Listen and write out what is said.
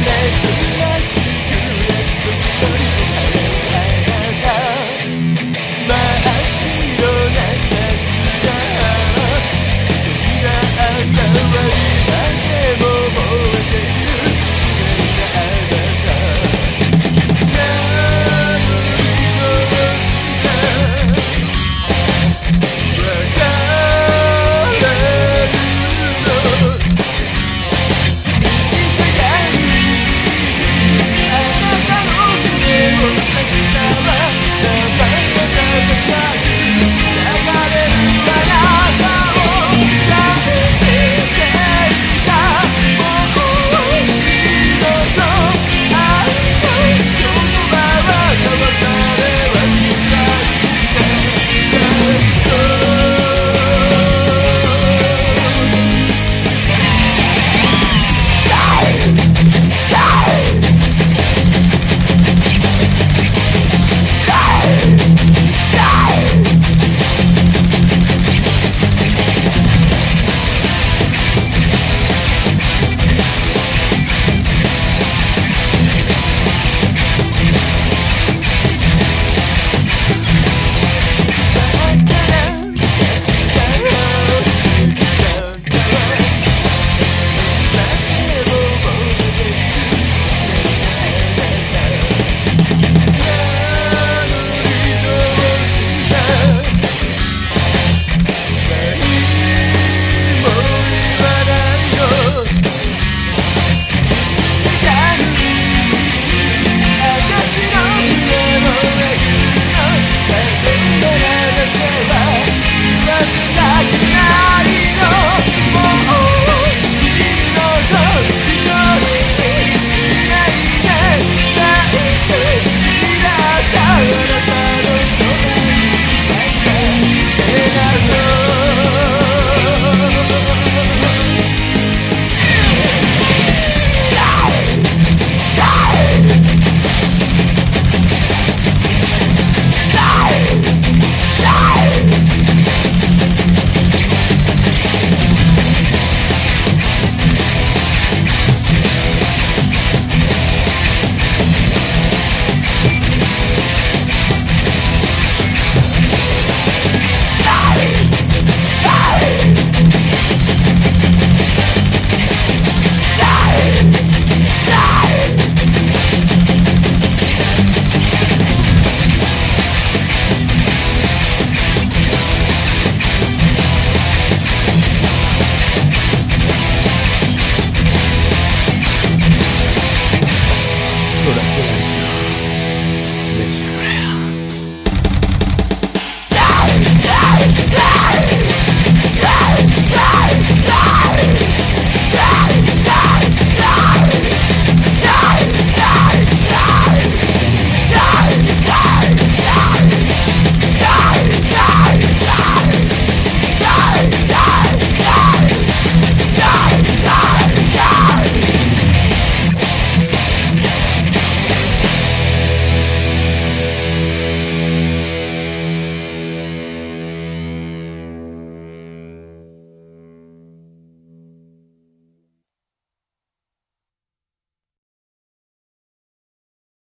make